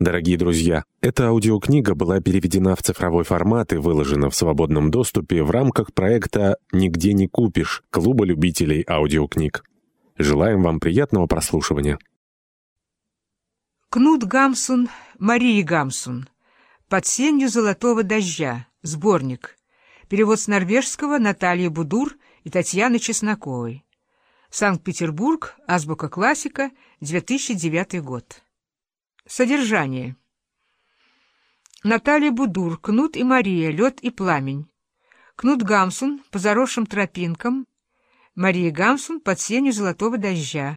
Дорогие друзья, эта аудиокнига была переведена в цифровой формат и выложена в свободном доступе в рамках проекта «Нигде не купишь» Клуба любителей аудиокниг. Желаем вам приятного прослушивания. Кнут Гамсун, Марии Гамсун. «Под сенью золотого дождя». Сборник. Перевод с норвежского Натальи Будур и Татьяны Чесноковой. Санкт-Петербург. Азбука классика. 2009 год. Содержание. Наталья Будур, Кнут и Мария, Лед и пламень. Кнут Гамсун по заросшим тропинкам. Мария Гамсун под сенью золотого дождя.